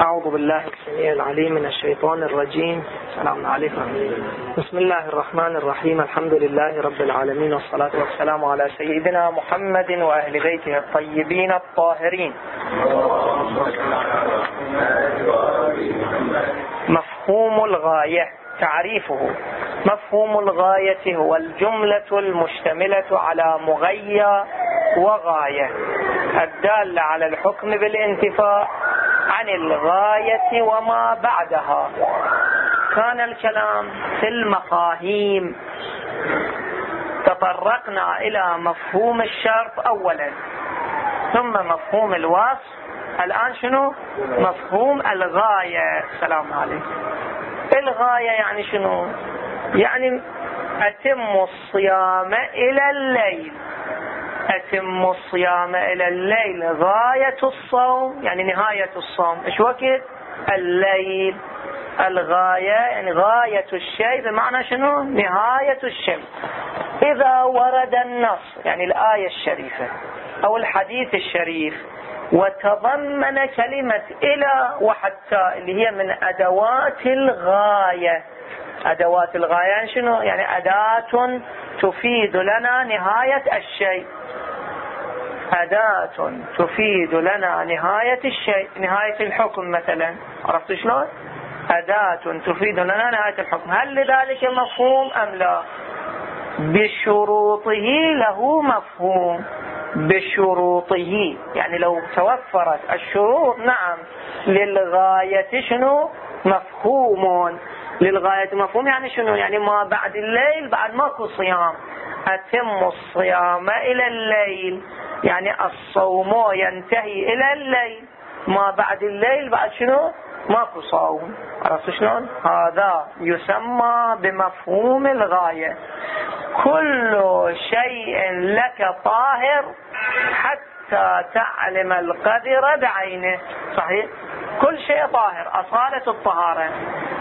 أعوذ بالله السميع العليم من الشيطان الرجيم. السلام عليكم. بسم الله الرحمن الرحيم. الحمد لله رب العالمين. والصلاة والسلام على سيدنا محمد وأهل بيته الطيبين الطاهرين. مفهوم الغاية تعريفه. مفهوم الغاية هو الجملة المشتملة على مغية وغاية. الدالة على الحكم بالانتفاع عن الغاية وما بعدها. كان الكلام في المفاهيم. تطرقنا إلى مفهوم الشرط أولا. ثم مفهوم الوصف. الآن شنو؟ مفهوم الغاية. السلام عليكم. الغاية يعني شنو؟ يعني أتم الصيام إلى الليل. أتم الصيام إلى الليل غاية الصوم يعني نهاية الصوم. إيش وقت؟ الليل. الغاية يعني غاية الشيء بمعنى شنو؟ نهاية الشيء إذا ورد النص يعني الآية الشريفة أو الحديث الشريف وتضمن كلمة إلى وحتى اللي هي من أدوات الغاية. أدوات الغاية يعني شنو؟ يعني أداة تفيد لنا نهاية الشيء. أداة تفيد لنا نهاية الشيء نهاية الحكم مثلا. عرفت شلون؟ أداة تفيد لنا نهاية الحكم. هل لذلك مفهوم أم لا؟ بشروطه له مفهوم. بشروطه يعني لو توفرت الشروط نعم للغاية شنو؟ مفهوم. للغاية مفهوم. يعني شنو؟ يعني ما بعد الليل بعد ماكو صيام أتم الصيام إلى الليل. يعني الصوم ينتهي إلى الليل. ما بعد الليل بعد شنو؟ ماكو صوم. شلون؟ هذا يسمى بمفهوم الغاية. كل شيء لك طاهر حتى تعلم القدر بعينه. صحيح؟ كل شيء طاهر. أصالة الطهارة.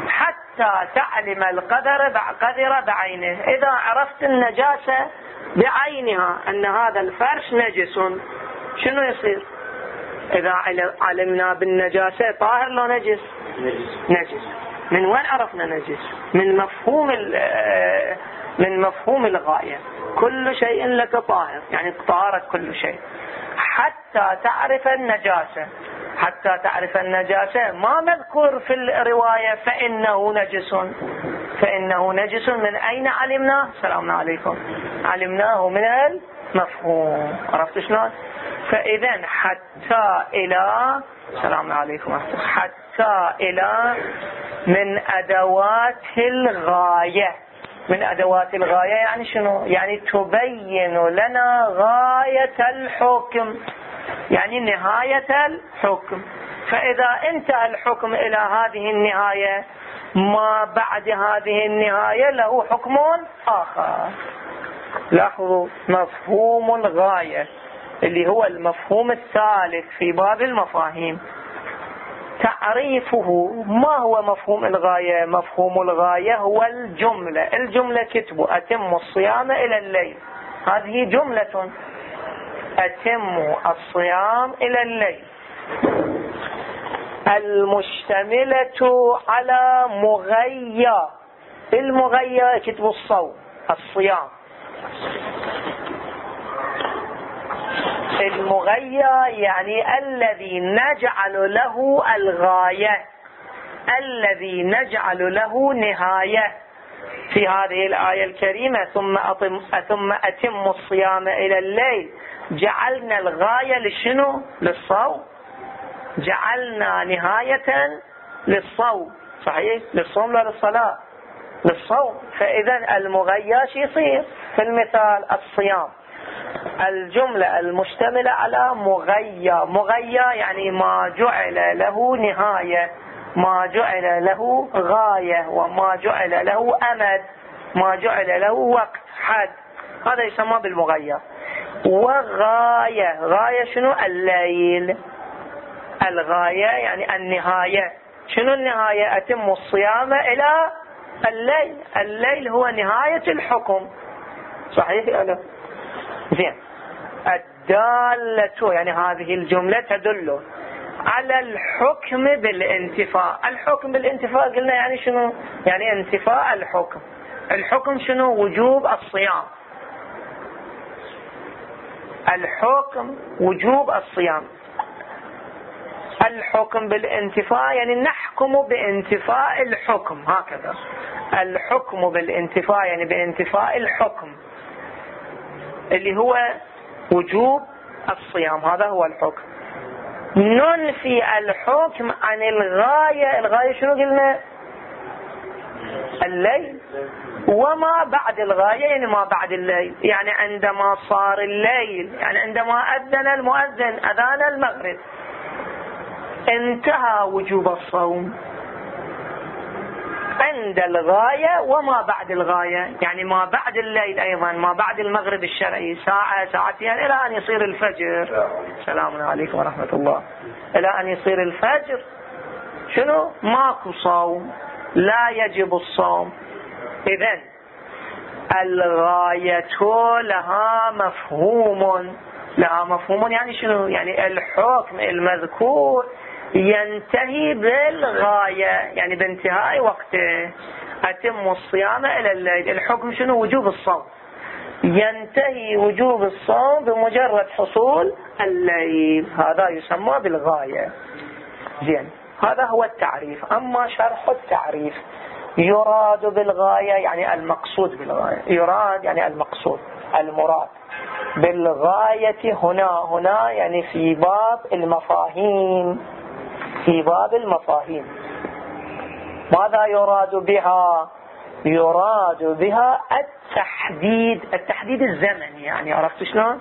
حتى تعلم القدر قدر بعينه. إذا عرفت النجاسة بعينها أن هذا الفرش نجس شنو يصير؟ إذا علمنا بالنجاسة طاهر لو نجس؟ نجس. من وين عرفنا نجس؟ من مفهوم من مفهوم الغاية. كل شيء لك طاهر يعني طهارة كل شيء. حتى تعرف النجاسة. حتى تعرف النجاسة. ما مذكور في الرواية فإنه نجس. فإنه نجس. من أين علمناه السلام عليكم. علمناه من المفهوم. عرفت شلون؟ فإذا حتى إلى السلام عليكم. حتى إلى من أدوات الغاية. من أدوات الغاية يعني شنو؟ يعني تبين لنا غاية الحكم. يعني نهاية الحكم. فإذا انتهى الحكم إلى هذه النهاية ما بعد هذه النهاية له حكم آخر. لاحظوا مفهوم الغاية اللي هو المفهوم الثالث في باب المفاهيم. تعريفه ما هو مفهوم الغاية؟ مفهوم الغاية هو الجملة. الجملة كتبوا أتم الصيام إلى الليل. هذه جملة أتم الصيام إلى الليل. المشتملة على مغيى المغيى كتب الصوم الصيام. المغيى يعني الذي نجعل له الغاية الذي نجعل له نهاية. في هذه الآية الكريمة ثم أتم, ثم أتم الصيام إلى الليل. جعلنا الغاية لشنو؟ للصوم. جعلنا نهاية للصوم. صحيح؟ للصوم لا للصلاة. للصوم. فإذا المغياش يصير؟ في المثال الصيام. الجملة المشتملة على مغيا مغيا يعني ما جعل له نهاية. ما جعل له غاية. وما جعل له أمد. ما جعل له وقت. حد. هذا يسمى بالمغيا وغاية. غاية شنو؟ الليل. الغاية يعني النهاية. شنو النهاية؟ أتم الصيام إلى الليل. الليل هو نهاية الحكم. صحيح ولا لا؟ زين. الدالة يعني هذه الجملة تدل على الحكم بالانتفاء. الحكم بالانتفاء قلنا يعني شنو؟ يعني انتفاء الحكم. الحكم شنو؟ وجوب الصيام. الحكم وجوب الصيام. الحكم بالانتفاء يعني نحكم بانتفاء الحكم هكذا. الحكم بالانتفاء يعني بانتفاء الحكم اللي هو وجوب الصيام هذا هو الحكم. ننفي الحكم عن الغاية الغاية شنو قلنا؟ الليل وما بعد الغاية يعني ما بعد الليل يعني عندما صار الليل يعني عندما أذن المؤذن أذان المغرب انتهى وجوب الصوم. عند الغاية وما بعد الغاية يعني ما بعد الليل أيضا ما بعد المغرب الشرعي ساعة ساعتين إلى أن يصير الفجر. السلام عليكم ورحمة الله. إلى أن يصير الفجر شنو؟ ماكو صوم. لا يجب الصوم. إذا الغاية لها مفهوم. لها مفهوم يعني شنو؟ يعني الحكم المذكور ينتهي بالغاية يعني بانتهاء وقته. أتم الصيام إلى الليل. الحكم شنو؟ وجوب الصوم. ينتهي وجوب الصوم بمجرد حصول الليل. هذا يسمى بالغاية. زين. هذا هو التعريف. أما شرح التعريف يراد بالغاية يعني المقصود بالغاية. يراد يعني المقصود المراد. بالغاية هنا هنا يعني في باب المفاهيم. في باب المفاهيم. ماذا يراد بها؟ يراد بها التحديد التحديد الزمني. يعني عرفت شلون؟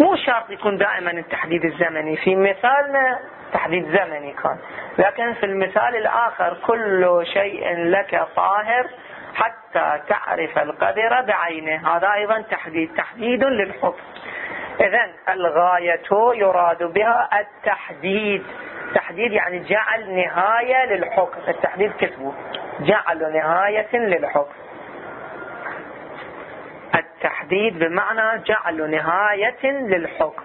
مو شرط يكون دائما التحديد الزمني في مثالنا تحديد زمني كان. لكن في المثال الآخر كل شيء لك طاهر حتى تعرف القدر بعينه. هذا أيضا تحديد تحديد للحكم. إذا الغاية يراد بها التحديد. تحديد يعني جعل نهاية للحكم. التحديد كتبه. جعل نهاية للحكم. التحديد بمعنى جعل نهاية للحكم.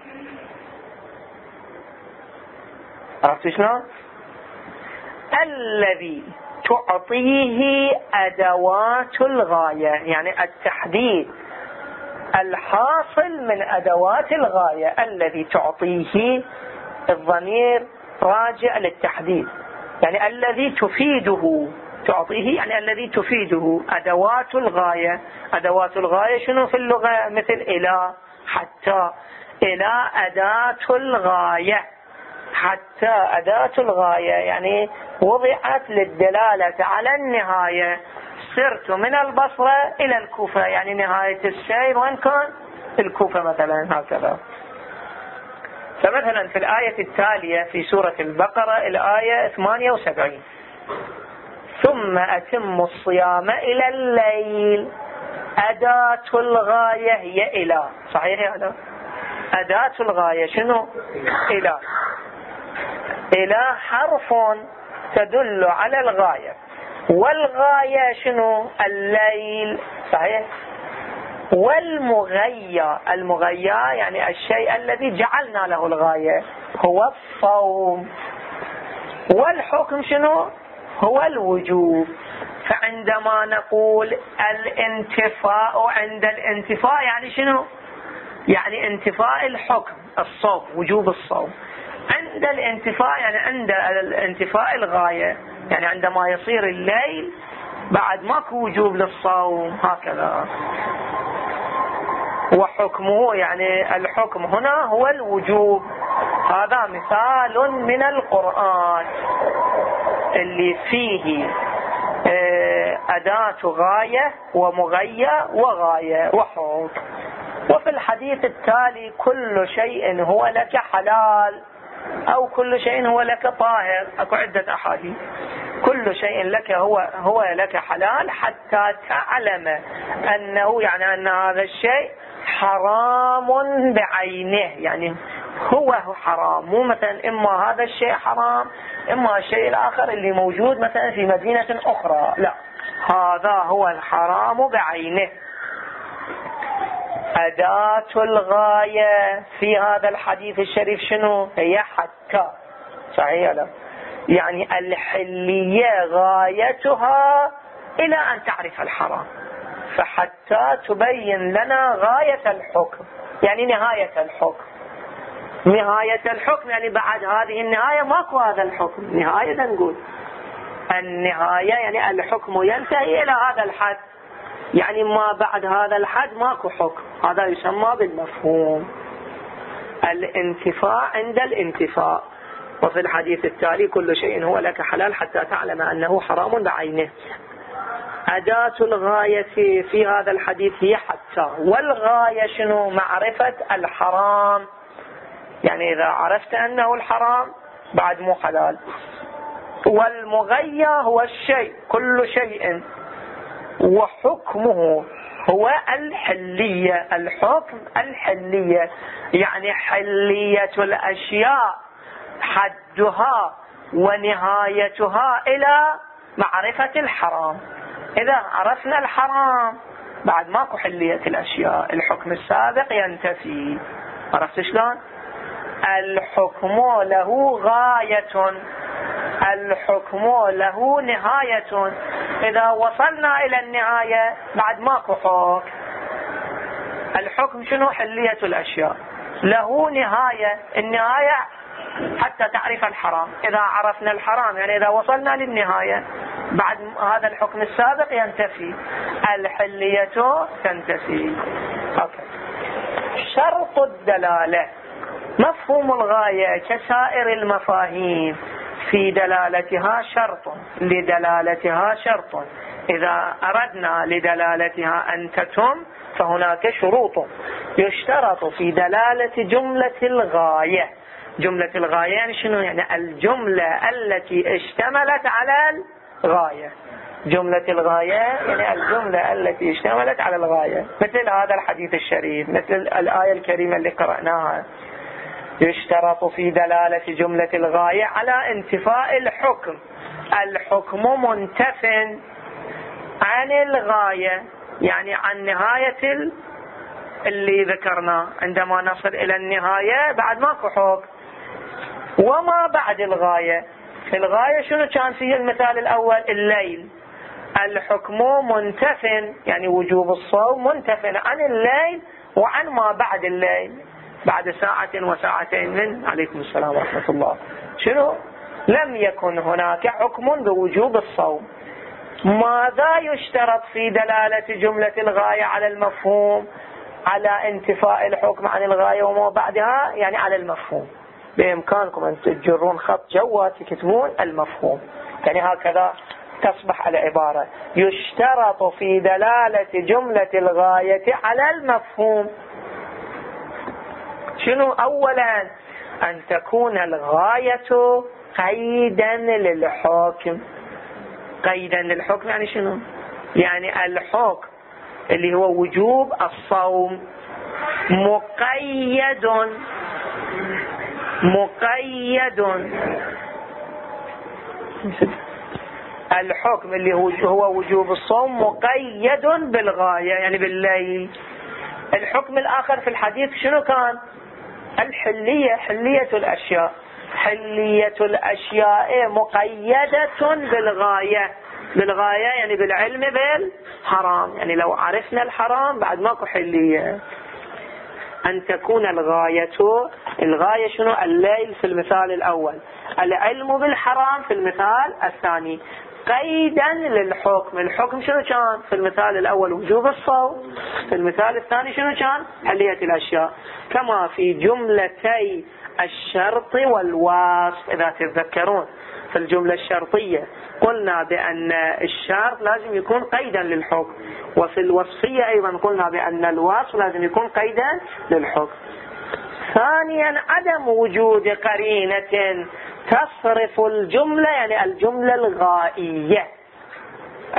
عرفت شلون؟ الذي تعطيه أدوات الغاية يعني التحديد الحاصل من أدوات الغاية الذي تعطيه الضمير راجع للتحديد. يعني الذي تفيده تعطيه يعني الذي تفيده. أدوات الغاية. أدوات الغاية شنو في اللغة؟ مثل إلى حتى. إلى أداة الغاية. حتى أداة الغاية يعني وضعت للدلالة على النهاية. سرت من البصرة إلى الكوفة يعني نهاية السير وين كان الكوفة مثلا هكذا. فمثلا في الآية التالية في سورة البقرة الآية 78 ثم أتم الصيام إلى الليل. أداة الغاية هي إلى. صحيح هذا أداة الغاية شنو؟ إلى. إلى حرف تدل على الغاية. والغاية شنو؟ الليل. صحيح؟ والمغيى. المغيى يعني الشيء الذي جعلنا له الغاية. هو الصوم. والحكم شنو؟ هو الوجوب. فعندما نقول الانتفاء عند الانتفاء يعني شنو؟ يعني انتفاء الحكم الصوم وجوب الصوم. عند الانتفاء يعني عند الانتفاء الغاية يعني عندما يصير الليل بعد ماكو وجوب للصوم هكذا. وحكمه يعني الحكم هنا هو الوجوب. هذا مثال من القرآن. اللي فيه آه، أداة غاية ومغية وغاية وحكم وفي الحديث التالي كل شيء هو لك حلال أو كل شيء هو لك طاهر. أكو عدة أحاديث. كل شيء لك هو هو لك حلال حتى تعلم أنه يعني أن هذا الشيء حرام بعينه. يعني هو حرام. مو مثلا إما هذا الشيء حرام إما الشيء الآخر اللي موجود مثلا في مدينة أخرى. لا. هذا هو الحرام بعينه. أداة الغاية في هذا الحديث الشريف شنو؟ هي حتى صحيح لا يعني الحلية غايتها إلى أن تعرف الحرام. فحتى تبين لنا غاية الحكم. يعني نهاية الحكم. نهاية الحكم يعني بعد هذه النهاية ماكو هذا الحكم. نهاية نقول. النهاية يعني الحكم ينتهي إلى هذا الحد. يعني ما بعد هذا الحد ماكو حكم. هذا يسمى بالمفهوم. الانتفاع عند الانتفاع. وفي الحديث التالي كل شيء هو لك حلال حتى تعلم أنه حرام بعينه. أداة الغاية في هذا الحديث هي حتى. والغاية شنو؟ معرفة الحرام. يعني إذا عرفت أنه الحرام بعد مو حلال. والمغيى هو الشيء كل شيء. وحكمه هو الحلية الحكم الحلية. يعني حلية الأشياء حدها ونهايتها إلى معرفة الحرام. إذا عرفنا الحرام بعد ماكو حلية الأشياء. الحكم السابق ينتفي. عرفت شلون؟ الحكم له غاية. الحكم له نهاية. إذا وصلنا إلى النهاية بعد ماكو حكم الحكم شنو؟ حلية الأشياء. له نهاية. النهاية حتى تعرف الحرام. إذا عرفنا الحرام يعني إذا وصلنا للنهاية بعد هذا الحكم السابق ينتفي. الحلية تنتفي. أوكي. شرط الدلالة. مفهوم الغاية كسائر المفاهيم في دلالتها شرط لدلالتها شرط. إذا أردنا لدلالتها أن تتم فهناك شروط يشترط في دلالة جملة الغاية. جملة الغاية يعني شنو؟ يعني الجملة التي اشتملت على الغاية. جملة الغاية يعني الجملة التي اشتملت على الغاية. مثل هذا الحديث الشريف مثل الآية الكريمة اللي قرأناها. يشترط في دلالة جملة الغاية على انتفاء الحكم. الحكم منتف عن الغاية يعني عن نهاية اللي ذكرناه عندما نصل إلى النهاية بعد ماكو حكم. وما بعد الغاية؟ الغاية شنو كان فيه المثال الأول؟ الليل. الحكم منتف يعني وجوب الصوم منتف عن الليل وعن ما بعد الليل. بعد ساعة وساعتين من عليكم السلام ورحمة الله. شنو؟ لم يكن هناك حكم بوجوب الصوم. ماذا يشترط في دلالة جملة الغاية على المفهوم؟ على انتفاء الحكم عن الغاية وما بعدها؟ يعني على المفهوم. بإمكانكم أن تجرون خط جوات تكتبون المفهوم. يعني هكذا تصبح العبارة. يشترط في دلالة جملة الغاية على المفهوم. شنو أولا؟ أن تكون الغاية قيدا للحكم. قيدا للحكم يعني شنو؟ يعني الحكم اللي هو وجوب الصوم. مقيد. مقيد. الحكم اللي هو وجوب الصوم مقيد بالغاية يعني بالليل. الحكم الآخر في الحديث شنو كان؟ الحلية حلية الأشياء. حلية الأشياء مقيدة بالغاية. بالغاية يعني بالعلم بالحرام. يعني لو عرفنا الحرام بعد ماكو حلية. أن تكون الغاية الغاية شنو؟ الليل في المثال الأول. العلم بالحرام في المثال الثاني. قيدا للحكم. الحكم شنو كان؟ في المثال الأول وجوب الصوم في المثال الثاني شنو كان؟ حلية الأشياء. كما في جملتي الشرط والوصف إذا تتذكرون. في الجملة الشرطية قلنا بأن الشرط لازم يكون قيدا للحكم. وفي الوصفية أيضا قلنا بأن الوصف لازم يكون قيدا للحكم. ثانيا عدم وجود قرينة تصرف الجملة يعني الجملة الغائية.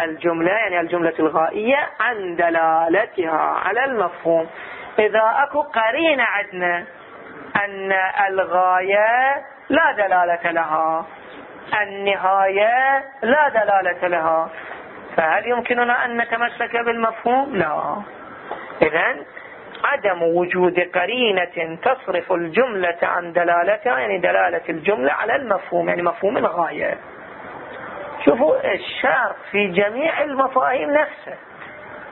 الجملة يعني الجملة الغائية عن دلالتها على المفهوم. إذا أكو قرينة عندنا أن الغاية لا دلالة لها النهاية لا دلالة لها فهل يمكننا أن نتمسك بالمفهوم؟ لا. إذا عدم وجود قرينة تصرف الجملة عن دلالتها يعني دلالة الجملة على المفهوم يعني مفهوم الغاية. شوفوا الشرط في جميع المفاهيم نفسه.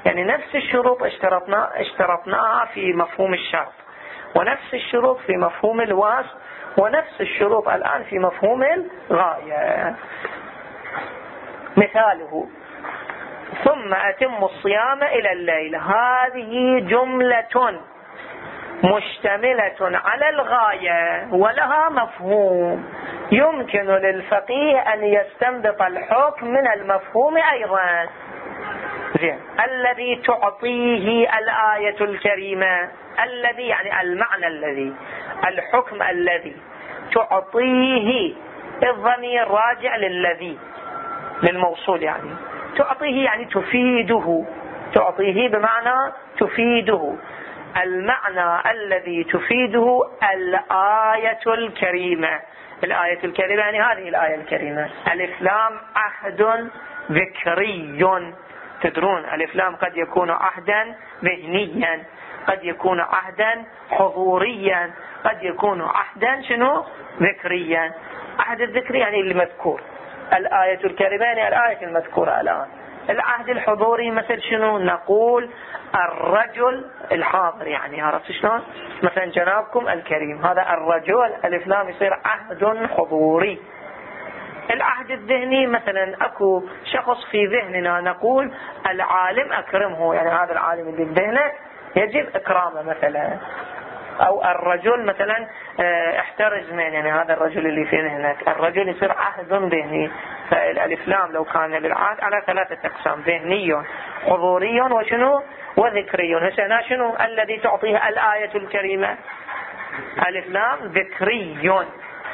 يعني نفس الشروط اشترطنا اشترطناها في مفهوم الشرط ونفس الشروط في مفهوم الوصف ونفس الشروط الآن في مفهوم الغاية. مثاله ثم أتم الصيام إلى الليل. هذه جملة مشتملة على الغاية ولها مفهوم. يمكن للفقيه أن يستنبط الحكم من المفهوم أيضا. زين. الذي تعطيه الآية الكريمة. الذي يعني المعنى الذي. الحكم الذي تعطيه الضمير راجع للذي. للموصول يعني. تعطيه يعني تفيده. تعطيه بمعنى تفيده. المعنى الذي تفيده الآية الكريمة. الآية الكريمة يعني هذه الآية الكريمة. الإسلام عهد ذكري. تدرون الإسلام قد يكون عهدا ذهنيا قد يكون عهدا حضوريا قد يكون عهدا شنو؟ ذكريا. عهد الذكري يعني المذكور الآية الكريمة يعني الآية المذكورة الآن. العهد الحضوري مثل شنو؟ نقول الرجل الحاضر يعني عرفت شلون؟ مثلا جنابكم الكريم هذا الرجل الإسلام يصير عهد حضوري. العهد الذهني مثلا أكو شخص في ذهننا نقول العالم أكرمه يعني هذا العالم اللي بذهنك يجب إكرامه مثلا. أو الرجل مثلا آه، احترز من يعني هذا الرجل اللي في ذهنك الرجل يصير عهد ذهني. فالافلام لو كان للعهد على ثلاثة أقسام ذهني حضوري وشنو؟ وذكري. هنا شنو الذي تعطيه الآية الكريمة؟ الافلام ذكري.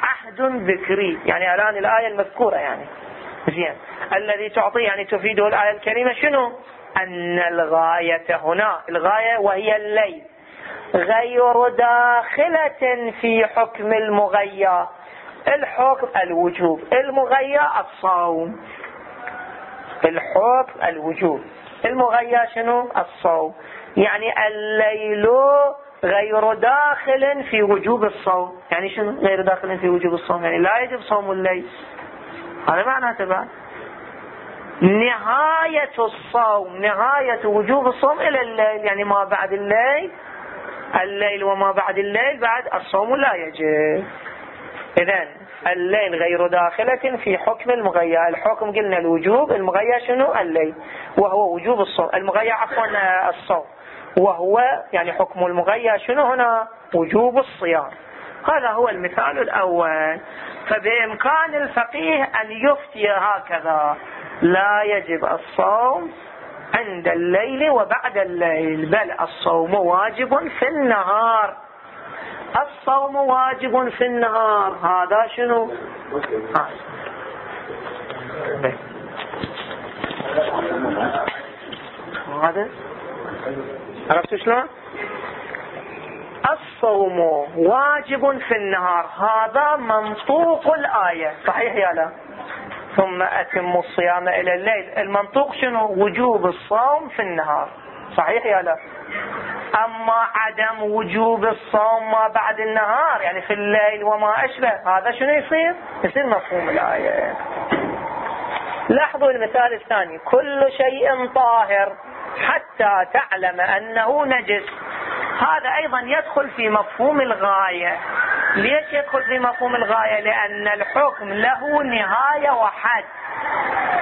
عهد ذكري. يعني الآن الآية المذكورة يعني. زين. الذي تعطيه يعني تفيده الآية الكريمة شنو؟ أن الغاية هنا. الغاية وهي الليل. غير داخلة في حكم المغيى الحكم الوجوب المغيى الصوم. الحكم الوجوب. المغيى شنو؟ الصوم. يعني الليل غير داخل في وجوب الصوم. يعني شنو غير داخل في وجوب الصوم؟ يعني لا يجب صوم الليل. هذا معنى تبع نهاية الصوم نهاية وجوب الصوم إلى الليل. يعني ما بعد الليل الليل وما بعد الليل بعد الصوم لا يجب. إذا الليل غير داخلة في حكم المغيى الحكم قلنا الوجوب المغيى شنو؟ الليل. وهو وجوب الصوم. المغيى عفوا الصوم. وهو يعني حكم المغيى شنو هنا؟ وجوب الصيام. هذا هو المثال الأول. فبإمكان الفقيه أن يفتي هكذا. لا يجب الصوم عند الليل وبعد الليل. بل الصوم واجب في النهار. الصوم واجب في النهار. هذا شنو؟ هذا. عرفت شلون؟ الصوم واجب في النهار. هذا منطوق الآية. صحيح يا لا؟ ثم أتم الصيام إلى الليل. المنطوق شنو؟ وجوب الصوم في النهار. صحيح يا لا؟ أما عدم وجوب الصوم ما بعد النهار يعني في الليل وما أشبه هذا شنو يصير؟ يصير مفهوم الآية. لاحظوا المثال الثاني. كل شيء طاهر حتى تعلم أنه نجس. هذا أيضا يدخل في مفهوم الغاية. ليش يدخل في مفهوم الغاية؟ لأن الحكم له نهاية وحد.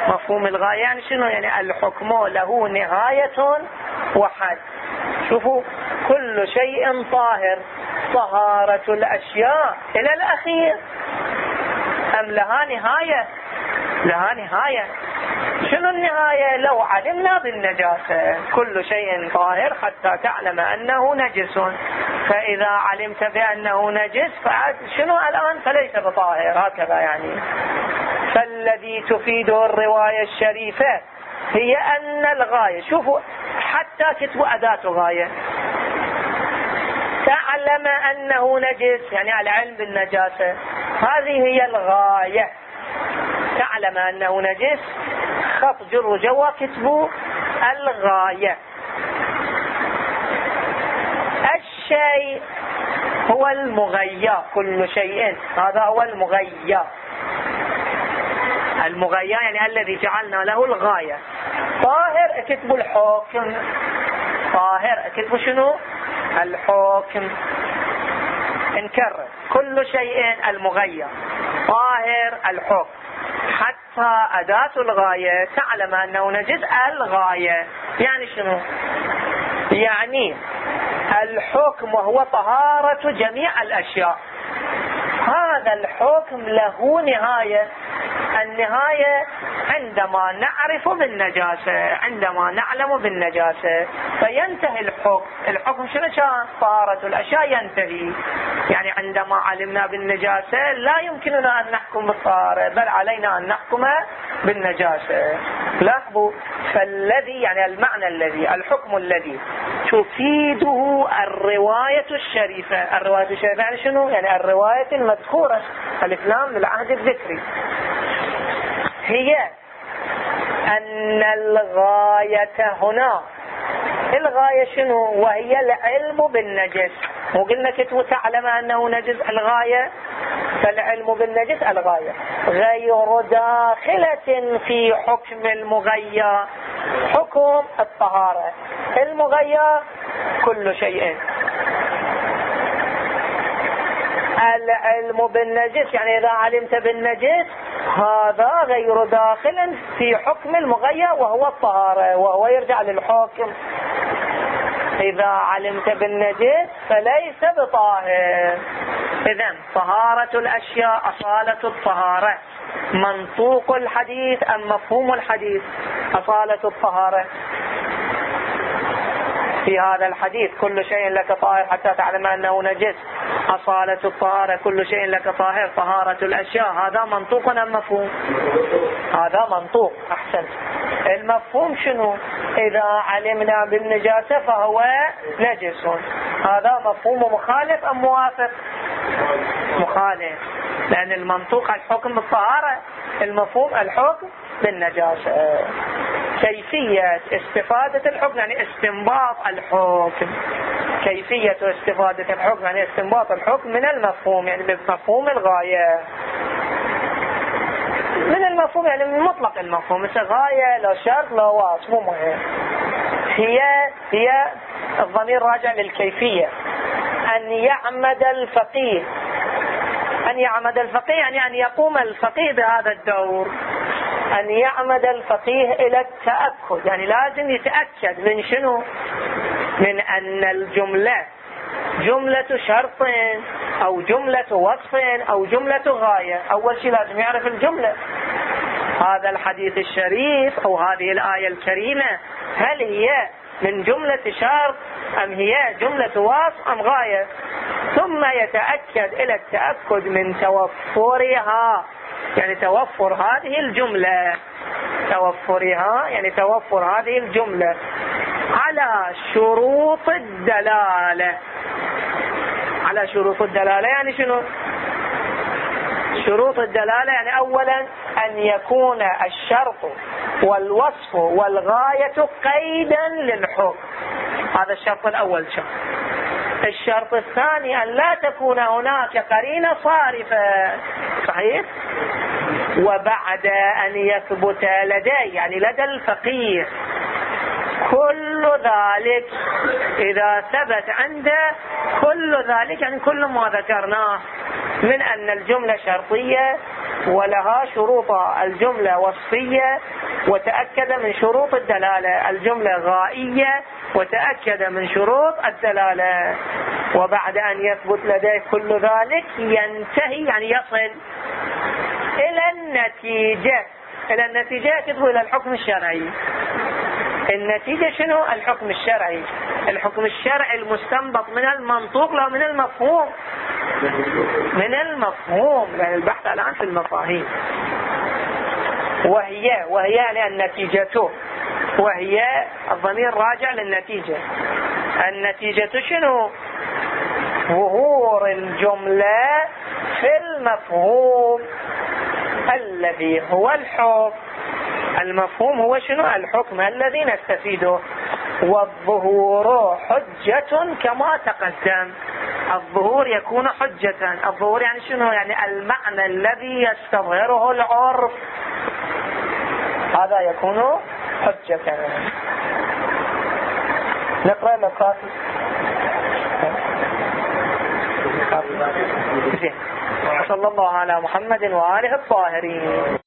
مفهوم الغاية يعني شنو؟ يعني الحكم له نهاية وحد. شوفوا كل شيء طاهر. طهارة الأشياء إلى الأخير. أم لها نهاية؟ لها نهاية. شنو النهاية؟ لو علمنا بالنجاسة. كل شيء طاهر حتى تعلم أنه نجس. فإذا علمت بأنه نجس شنو الآن؟ فليس بطاهر هكذا يعني. فالذي تفيده الرواية الشريفة هي أن الغاية شوفوا حتى كتبوا أداة غاية. تعلم أنه نجس يعني العلم بالنجاسة. هذه هي الغاية. تعلم أنه نجس خط جر جوا كتبوا الغاية. شيء هو المغير كل شيء. هذا هو المغير. المغير يعني الذي جعلنا له الغاية. طاهر اكتبوا الحكم. طاهر اكتبوا شنو؟ الحكم. نكرر كل شيء المغير. طاهر الحكم. حتى أداة الغاية تعلم أنه نجد الغاية. يعني شنو؟ يعني الحكم وهو طهارة جميع الأشياء. هذا الحكم له نهاية. النهاية عندما نعرف بالنجاسة عندما نعلم بالنجاسة فينتهي الحكم. الحكم شنو؟ كان طهارة الأشياء ينتهي. يعني عندما علمنا بالنجاسة لا يمكننا أن نحكم بالطهارة بل علينا أن نحكم بالنجاسة. لاحظوا فالذي يعني المعنى الذي الحكم الذي تفيده الرواية الشريفة. الرواية الشريفة يعني شنو؟ يعني الرواية المذكورة الإسلام للعهد الذكري. هي أن الغاية هنا. الغاية شنو؟ وهي العلم بالنجس. وقلنا كنت تعلم أنه نجس. الغاية فالعلم بالنجس الغاية. غير داخلة في حكم المغير حكم الطهارة. المغير كل شيء. العلم بالنجس يعني إذا علمت بالنجس هذا غير داخل في حكم المغير وهو الطهارة وهو يرجع للحكم. إذا علمت بالنجس فليس بطاهر. إذا طهارة الأشياء أصالة الطهارة. منطوق الحديث أم مفهوم الحديث أصالة الطهارة؟ في هذا الحديث كل شيء لك طاهر حتى تعلم أنه نجس. أصالة الطهارة كل شيء لك طاهر. طهارة الأشياء هذا منطوق أم مفهوم؟ هذا منطوق. أحسن. المفهوم شنو؟ إذا علمنا بالنجاسة فهو نجس. هذا مفهوم مخالف أم موافق؟ مخالف. لأن المنطوق الحكم بالطهارة المفهوم الحكم بالنجاسة كيفية استفادة الحكم يعني استنباط الحكم. كيفية استفادة الحكم يعني استنباط الحكم من المفهوم يعني بمفهوم الغاية. من المفهوم يعني من مطلق المفهوم. مثل غاية لا شرط لا واس مو مهم. هي هي الضمير راجع للكيفية. أن يعمد الفقيه. أن يعمد الفقيه يعني أن يقوم الفقيه بهذا الدور. أن يعمد الفقيه إلى التأكد يعني لازم يتأكد من شنو؟ من أن الجملة جملة شرط أو جملة وصف أو جملة غاية. أول شيء لازم يعرف الجملة. هذا الحديث الشريف أو هذه الآية الكريمة هل هي من جملة شرط أم هي جملة وصف أم غاية؟ ثم يتأكد إلى التأكد من توفرها. يعني توفر هذه الجملة. توفرها يعني توفر هذه الجملة. على شروط الدلالة. على شروط الدلالة يعني شنو؟ شروط الدلالة يعني أولا أن يكون الشرط والوصف والغاية قيدا للحكم. هذا الشرط الأول شرط. الشرط الثاني أن لا تكون هناك قرينة صارفة صحيح؟ وبعد أن يثبت لدي يعني لدى الفقيه كل ذلك إذا ثبت عنده كل ذلك يعني كل ما ذكرناه من أن الجملة شرطية ولها شروط الجملة وصفية وتأكد من شروط الدلالة. الجملة غائية وتأكد من شروط الدلالة. وبعد أن يثبت لديه كل ذلك ينتهي يعني يصل إلى النتيجة. إلى النتيجة يكتب إلى الحكم الشرعي. النتيجة شنو؟ الحكم الشرعي. الحكم الشرعي المستنبط من المنطوق لا من المفهوم. من المفهوم. لأن البحث الآن في المفاهيم. وهي وهي يعني النتيجة وهي الضمير راجع للنتيجة. النتيجة شنو؟ ظهور الجملة في المفهوم الذي هو الحكم. المفهوم هو شنو؟ الحكم الذي نستفيده. والظهور حجة كما تقدم. الظهور يكون حجة. الظهور يعني شنو؟ يعني المعنى الذي يستظهره العرف. هذا يكون حجة. نقرأ مقاصد زين وصلى الله على محمد وآله الطاهرين.